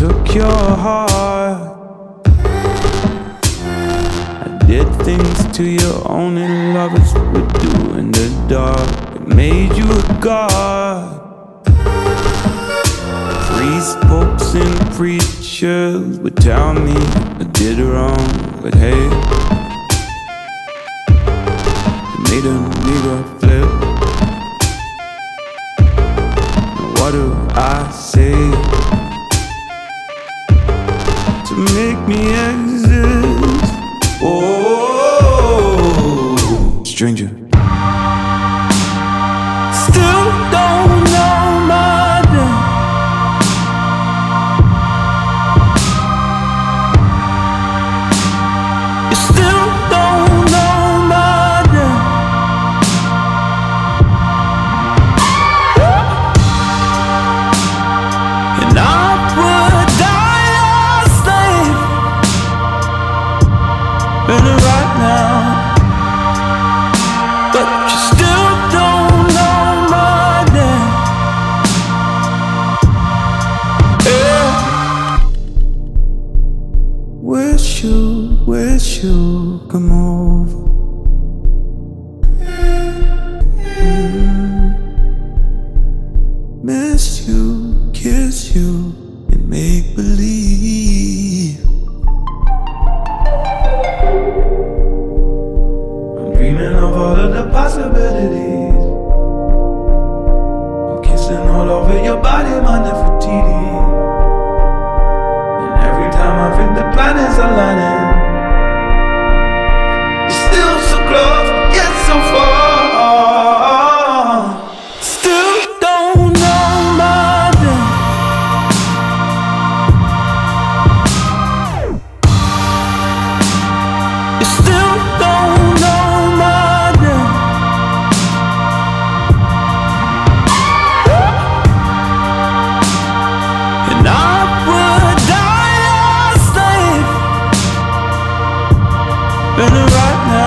took your heart. I did things to you only lovers would do in the dark. It made you a god. Priests, popes, and preachers would tell me I did wrong, but hey, it made a nigga me exist? Miss you, kiss you, and make believe. dreaming of all of the possibilities. I'm kissing all over your body, my Nefertiti. And every time I think the planets aligning, you're still so close, yet so far. Still don't know my name. You're still. And right now